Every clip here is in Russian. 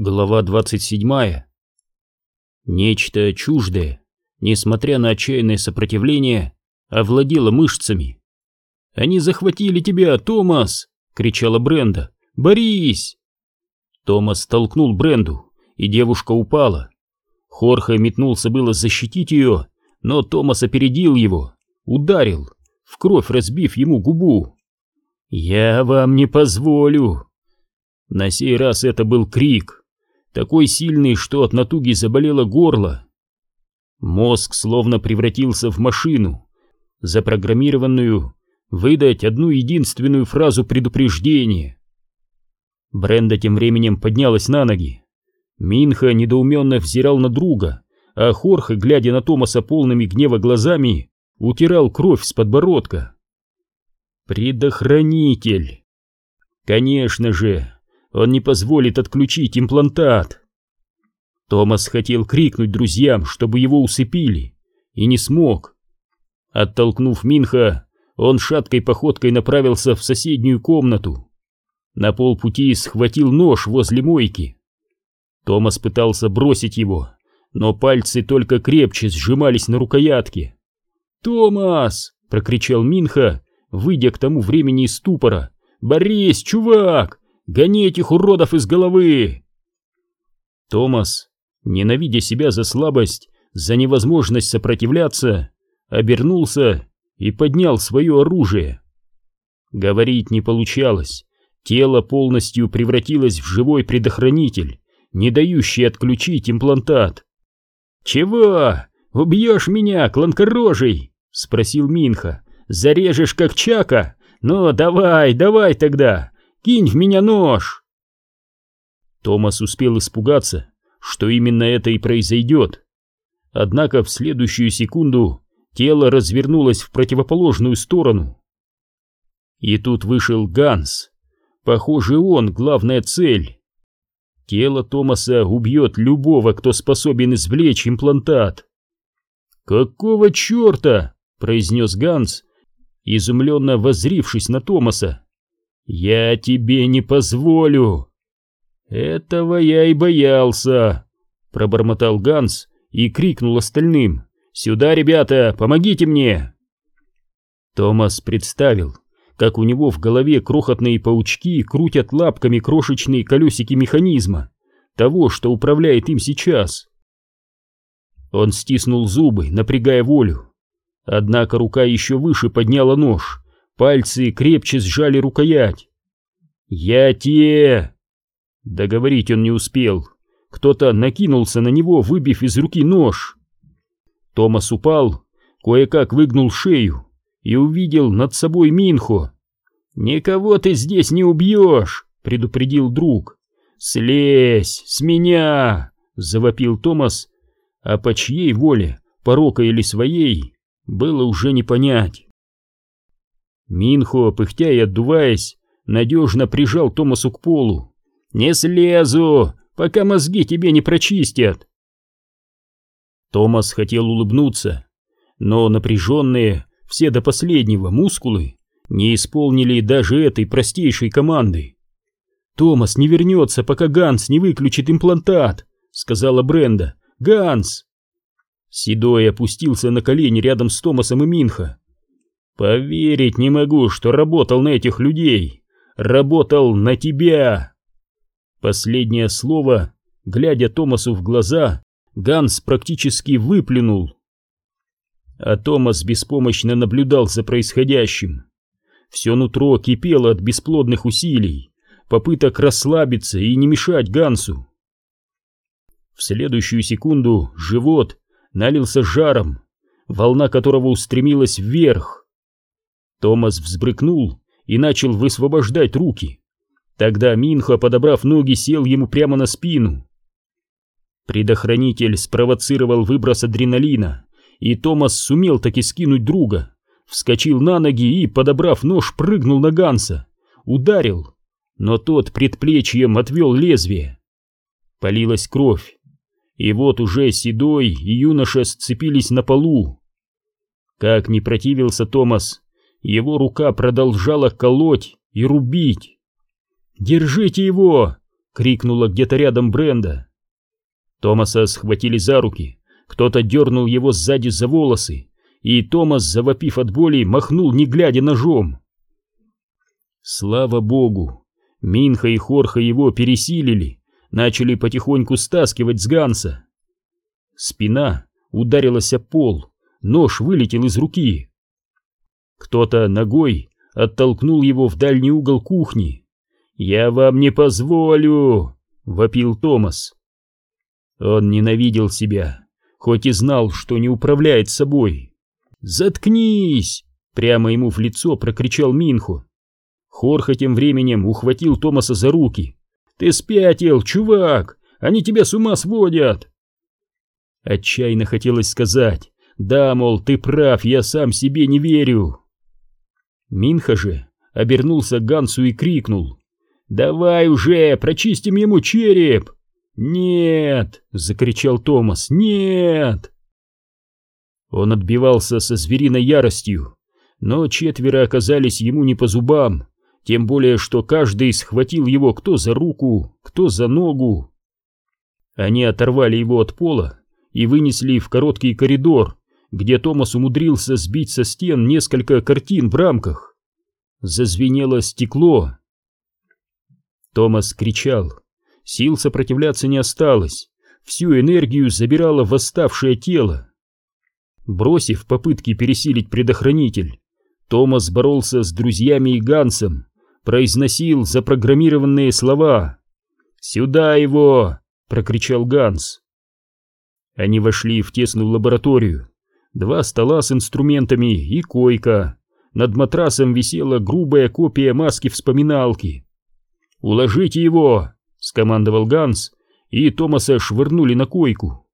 Глава 27. Нечто чуждое, несмотря на отчаянное сопротивление, овладело мышцами. «Они захватили тебя, Томас!» — кричала Бренда. «Борись!» Томас толкнул Бренду, и девушка упала. Хорхе метнулся было защитить ее, но Томас опередил его, ударил, в кровь разбив ему губу. «Я вам не позволю!» На сей раз это был крик, такой сильный, что от натуги заболело горло. Мозг словно превратился в машину, запрограммированную выдать одну единственную фразу предупреждения. Бренда тем временем поднялась на ноги. Минха недоуменно взирал на друга, а Хорхе, глядя на Томаса полными гнева глазами, утирал кровь с подбородка. Предохранитель! Конечно же, он не позволит отключить имплантат. Томас хотел крикнуть друзьям, чтобы его усыпили, и не смог. Оттолкнув Минха, он шаткой походкой направился в соседнюю комнату. На полпути схватил нож возле мойки. Томас пытался бросить его, но пальцы только крепче сжимались на рукоятке. «Томас!» — прокричал Минха, выйдя к тому времени из ступора. «Борис, чувак! Гони этих уродов из головы!» Томас, ненавидя себя за слабость, за невозможность сопротивляться, обернулся и поднял свое оружие. Говорить не получалось. Тело полностью превратилось в живой предохранитель, не дающий отключить имплантат. «Чего? Убьешь меня, кланкорожий?» — спросил Минха. «Зарежешь как Чака? Ну, давай, давай тогда, Кинь в меня нож!» Томас успел испугаться, что именно это и произойдет. Однако в следующую секунду тело развернулось в противоположную сторону. И тут вышел Ганс. Похоже, он главная цель. Тело Томаса убьет любого, кто способен извлечь имплантат. «Какого черта?» — произнес Ганс, изумленно воззрившись на Томаса. «Я тебе не позволю!» «Этого я и боялся!» — пробормотал Ганс и крикнул остальным. «Сюда, ребята, помогите мне!» Томас представил, как у него в голове крохотные паучки крутят лапками крошечные колесики механизма, того, что управляет им сейчас. Он стиснул зубы, напрягая волю. Однако рука еще выше подняла нож, Пальцы крепче сжали рукоять. «Я те...» Договорить он не успел. Кто-то накинулся на него, выбив из руки нож. Томас упал, кое-как выгнул шею и увидел над собой Минхо. «Никого ты здесь не убьешь!» — предупредил друг. «Слезь с меня!» — завопил Томас, а по чьей воле, порока или своей, было уже не понять. Минхо, пыхтя и отдуваясь, надежно прижал Томасу к полу. «Не слезу, пока мозги тебе не прочистят!» Томас хотел улыбнуться, но напряженные, все до последнего, мускулы не исполнили даже этой простейшей команды. «Томас не вернется, пока Ганс не выключит имплантат», — сказала Бренда. «Ганс!» Седой опустился на колени рядом с Томасом и Минхо. Поверить не могу, что работал на этих людей. Работал на тебя. Последнее слово, глядя Томасу в глаза, Ганс практически выплюнул. А Томас беспомощно наблюдал за происходящим. Все нутро кипело от бесплодных усилий, попыток расслабиться и не мешать Гансу. В следующую секунду живот налился жаром, волна которого устремилась вверх. Томас взбрыкнул и начал высвобождать руки. Тогда Минхо, подобрав ноги, сел ему прямо на спину. Предохранитель спровоцировал выброс адреналина, и Томас сумел таки скинуть друга, вскочил на ноги и, подобрав нож, прыгнул на Ганса, ударил, но тот предплечьем отвел лезвие. Полилась кровь, и вот уже Седой и юноша сцепились на полу. Как не противился Томас, его рука продолжала колоть и рубить. «Держите его!» — крикнула где-то рядом Бренда. Томаса схватили за руки, кто-то дернул его сзади за волосы, и Томас, завопив от боли, махнул, не глядя ножом. Слава богу, Минха и Хорха его пересилили, начали потихоньку стаскивать с Ганса. Спина ударилась о пол, нож вылетел из руки. Кто-то ногой оттолкнул его в дальний угол кухни. «Я вам не позволю!» — вопил Томас. Он ненавидел себя, хоть и знал, что не управляет собой. «Заткнись!» — прямо ему в лицо прокричал Минху. Хорха тем временем ухватил Томаса за руки. «Ты спятил, чувак! Они тебя с ума сводят!» Отчаянно хотелось сказать, «Да, мол, ты прав, я сам себе не верю!» Минха же обернулся к Гансу и крикнул, «Давай уже, прочистим ему череп!» «Нет!» — закричал Томас, «нет!» Он отбивался со звериной яростью, но четверо оказались ему не по зубам, тем более, что каждый схватил его кто за руку, кто за ногу. Они оторвали его от пола и вынесли в короткий коридор, где Томас умудрился сбить со стен несколько картин в рамках. Зазвенело стекло. Томас кричал. Сил сопротивляться не осталось. Всю энергию забирало восставшее тело. Бросив попытки пересилить предохранитель, Томас боролся с друзьями и Гансом, произносил запрограммированные слова. «Сюда его!» — прокричал Ганс. Они вошли в тесную лабораторию. Два стола с инструментами и койка. Над матрасом висела грубая копия маски-вспоминалки. «Уложите его!» — скомандовал Ганс, и Томаса швырнули на койку.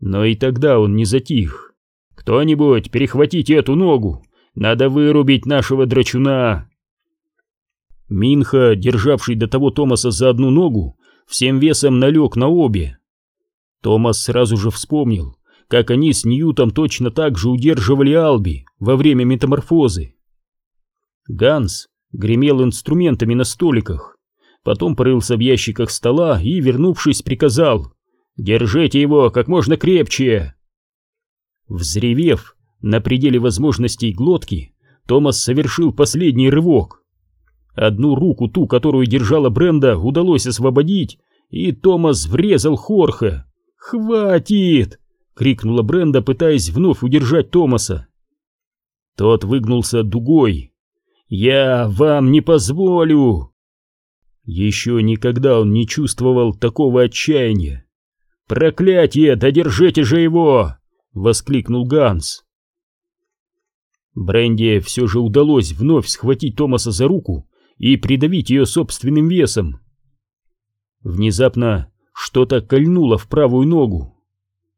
Но и тогда он не затих. «Кто-нибудь перехватите эту ногу! Надо вырубить нашего драчуна!» Минха, державший до того Томаса за одну ногу, всем весом налег на обе. Томас сразу же вспомнил, как они с Ньютом точно так же удерживали Алби во время метаморфозы. Ганс гремел инструментами на столиках, потом порылся в ящиках стола и, вернувшись, приказал «Держите его как можно крепче!» Взревев на пределе возможностей глотки, Томас совершил последний рывок. Одну руку, ту, которую держала Бренда, удалось освободить, и Томас врезал Хорха. «Хватит!» — крикнула Бренда, пытаясь вновь удержать Томаса. Тот выгнулся дугой. «Я вам не позволю!» Еще никогда он не чувствовал такого отчаяния. «Проклятие! Да держите же его!» — воскликнул Ганс. Бренди все же удалось вновь схватить Томаса за руку и придавить ее собственным весом. Внезапно что-то кольнуло в правую ногу.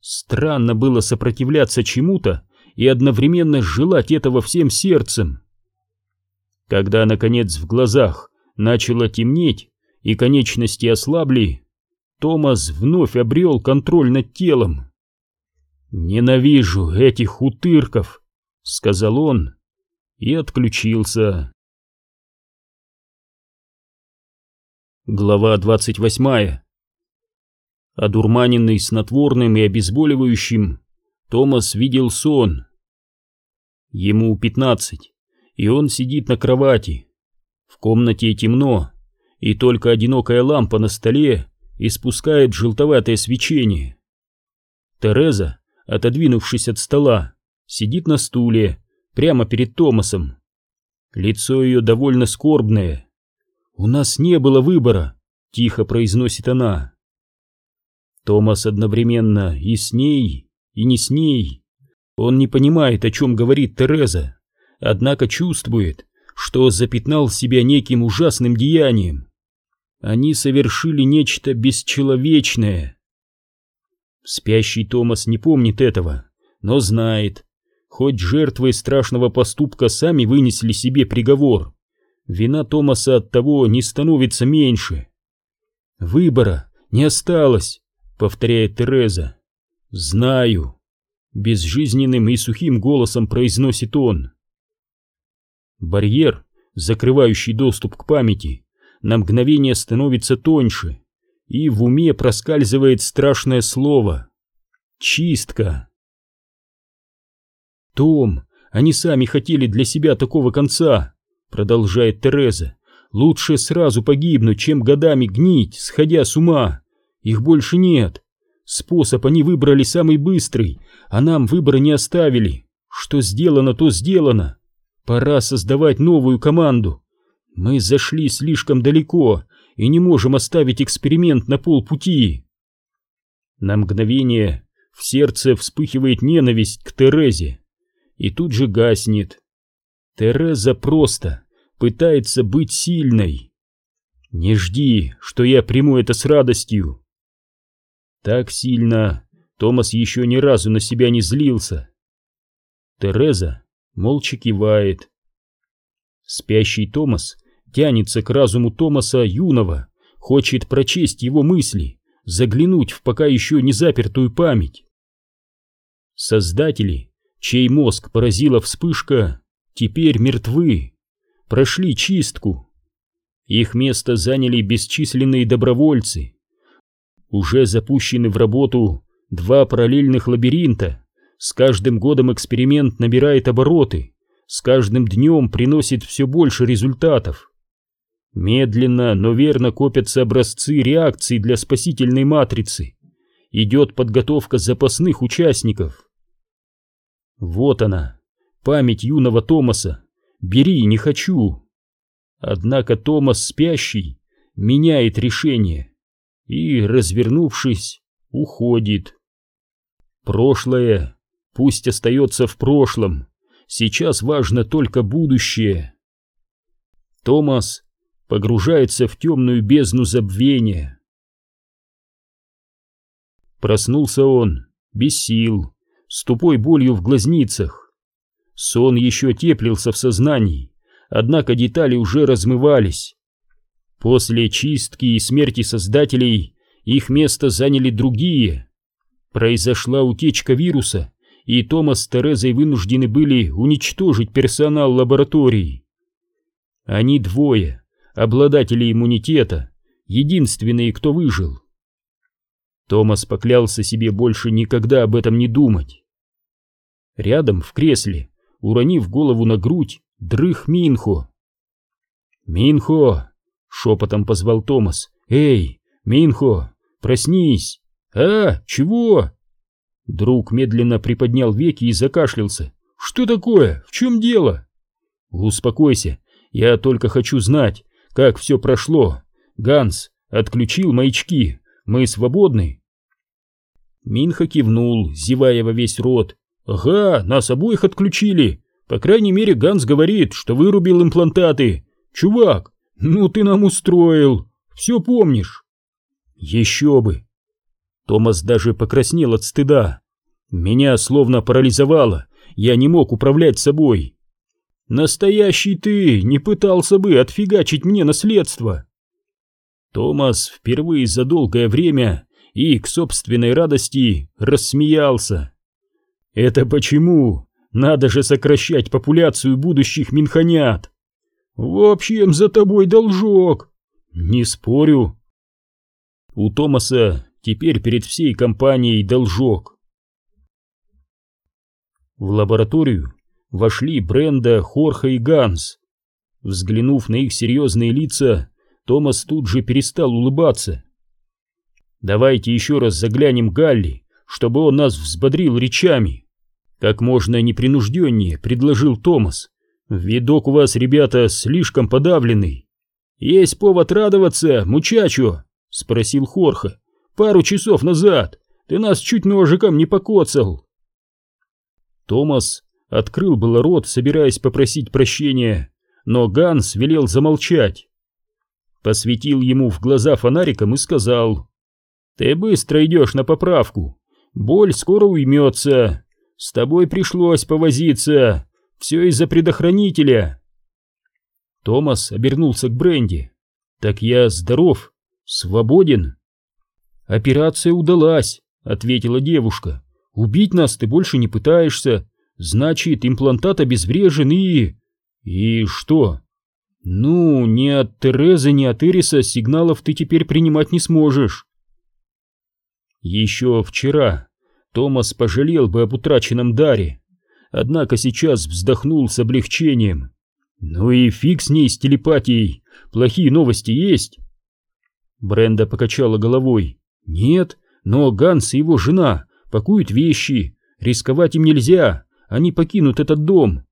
Странно было сопротивляться чему-то и одновременно желать этого всем сердцем. Когда, наконец, в глазах начало темнеть и конечности ослабли, Томас вновь обрел контроль над телом. «Ненавижу этих утырков», — сказал он и отключился. Глава двадцать восьмая Одурманенный снотворным и обезболивающим, Томас видел сон. Ему пятнадцать, и он сидит на кровати. В комнате темно, и только одинокая лампа на столе испускает желтоватое свечение. Тереза, отодвинувшись от стола, сидит на стуле, прямо перед Томасом. Лицо ее довольно скорбное. «У нас не было выбора», — тихо произносит она. Томас одновременно и с ней, и не с ней. Он не понимает, о чем говорит Тереза, однако чувствует, что запятнал себя неким ужасным деянием. Они совершили нечто бесчеловечное. Спящий Томас не помнит этого, но знает, хоть жертвы страшного поступка сами вынесли себе приговор, вина Томаса от того не становится меньше. Выбора не осталось, повторяет Тереза. «Знаю», — безжизненным и сухим голосом произносит он. Барьер, закрывающий доступ к памяти, на мгновение становится тоньше, и в уме проскальзывает страшное слово — чистка. «Том, они сами хотели для себя такого конца», — продолжает Тереза. «Лучше сразу погибнуть, чем годами гнить, сходя с ума. Их больше нет. Способ они выбрали самый быстрый, а нам выбора не оставили. Что сделано, то сделано. Пора создавать новую команду. Мы зашли слишком далеко и не можем оставить эксперимент на полпути». На мгновение в сердце вспыхивает ненависть к Терезе и тут же гаснет. Тереза просто пытается быть сильной. Не жди, что я приму это с радостью. Так сильно Томас еще ни разу на себя не злился. Тереза молча кивает. Спящий Томас тянется к разуму Томаса юного, хочет прочесть его мысли, заглянуть в пока еще не запертую память. Создатели чей мозг поразила вспышка, теперь мертвы, прошли чистку. Их место заняли бесчисленные добровольцы. Уже запущены в работу два параллельных лабиринта. С каждым годом эксперимент набирает обороты, с каждым днем приносит все больше результатов. Медленно, но верно копятся образцы реакций для спасительной матрицы. Идет подготовка запасных участников. Вот она, память юного Томаса. Бери, не хочу. Однако Томас спящий меняет решение и, развернувшись, уходит. Прошлое пусть остается в прошлом, сейчас важно только будущее. Томас погружается в темную бездну забвения. Проснулся он без сил, с тупой болью в глазницах. Сон еще теплился в сознании, однако детали уже размывались. После чистки и смерти создателей их место заняли другие. Произошла утечка вируса, и Томас с Терезой вынуждены были уничтожить персонал лаборатории. Они двое, обладатели иммунитета, единственные, кто выжил. Томас поклялся себе больше никогда об этом не думать. Рядом, в кресле, уронив голову на грудь, дрых Минхо. «Минхо!» — шепотом позвал Томас. «Эй, Минхо, проснись!» «А, чего?» Друг медленно приподнял веки и закашлялся. «Что такое? В чем дело?» «Успокойся, я только хочу знать, как все прошло. Ганс отключил маячки, мы свободны?» Минха кивнул, зевая во весь рот, «Ага, нас обоих отключили. По крайней мере, Ганс говорит, что вырубил имплантаты. Чувак, ну ты нам устроил. Все помнишь?» «Еще бы!» Томас даже покраснел от стыда. Меня словно парализовало, я не мог управлять собой. «Настоящий ты не пытался бы отфигачить мне наследство!» Томас впервые за долгое время и, к собственной радости, рассмеялся. Это почему? Надо же сокращать популяцию будущих минханят. В общем, за тобой должок. Не спорю. У Томаса теперь перед всей компанией должок. В лабораторию вошли Бренда, Хорха и Ганс. Взглянув на их серьезные лица, Томас тут же перестал улыбаться. «Давайте еще раз заглянем Галли, чтобы он нас взбодрил речами. Как можно непринужденнее, предложил Томас. Видок у вас, ребята, слишком подавленный. Есть повод радоваться, мучачо, спросил Хорха. Пару часов назад ты нас чуть ножиком не покоцал. Томас открыл было рот, собираясь попросить прощения, но Ганс велел замолчать. Посветил ему в глаза фонариком и сказал, «Ты быстро идешь на поправку, Боль скоро уймется. С тобой пришлось повозиться. Все из-за предохранителя. Томас обернулся к Бренди. Так я здоров, свободен. Операция удалась, ответила девушка. Убить нас ты больше не пытаешься. Значит, имплантат обезврежен и... И что? Ну, ни от Терезы, ни от Ириса сигналов ты теперь принимать не сможешь. Еще вчера Томас пожалел бы об утраченном даре, однако сейчас вздохнул с облегчением. Ну и фиг с ней с телепатией, плохие новости есть? Бренда покачала головой. Нет, но Ганс и его жена пакуют вещи, рисковать им нельзя, они покинут этот дом.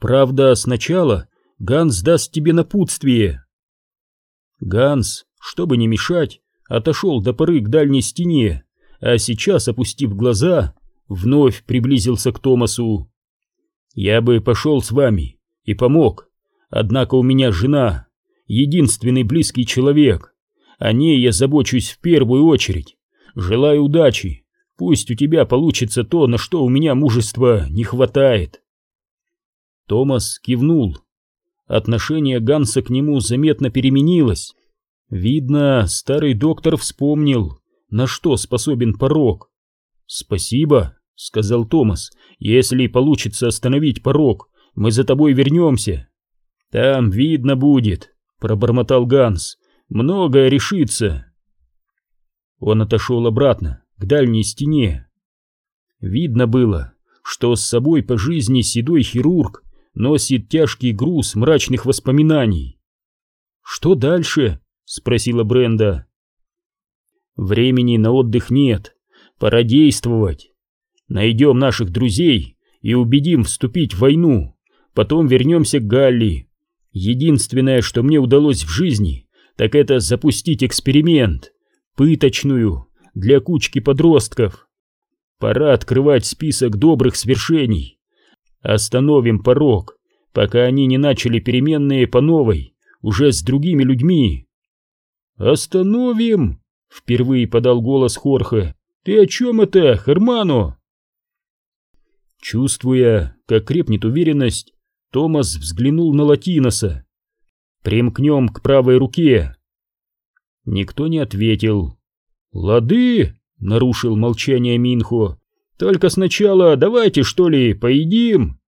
Правда, сначала Ганс даст тебе напутствие. Ганс, чтобы не мешать, отошел до поры к дальней стене, а сейчас, опустив глаза, вновь приблизился к Томасу. «Я бы пошел с вами и помог, однако у меня жена, единственный близкий человек. О ней я забочусь в первую очередь. Желаю удачи, пусть у тебя получится то, на что у меня мужества не хватает». Томас кивнул. Отношение Ганса к нему заметно переменилось. Видно, старый доктор вспомнил, на что способен порог. «Спасибо», — сказал Томас, — «если получится остановить порог, мы за тобой вернемся». «Там видно будет», — пробормотал Ганс, — «многое решится». Он отошел обратно, к дальней стене. Видно было, что с собой по жизни седой хирург носит тяжкий груз мрачных воспоминаний. «Что дальше?» — спросила Бренда. «Времени на отдых нет, пора действовать. Найдем наших друзей и убедим вступить в войну, потом вернемся к Галли. Единственное, что мне удалось в жизни, так это запустить эксперимент, пыточную, для кучки подростков. Пора открывать список добрых свершений. Остановим порог, пока они не начали переменные по новой, уже с другими людьми. Остановим! Впервые подал голос Хорхе. Ты о чем это, Хермано? Чувствуя, как крепнет уверенность, Томас взглянул на Латиноса. «Примкнем к правой руке». Никто не ответил. «Лады!» — нарушил молчание Минхо. Только сначала давайте, что ли, поедим.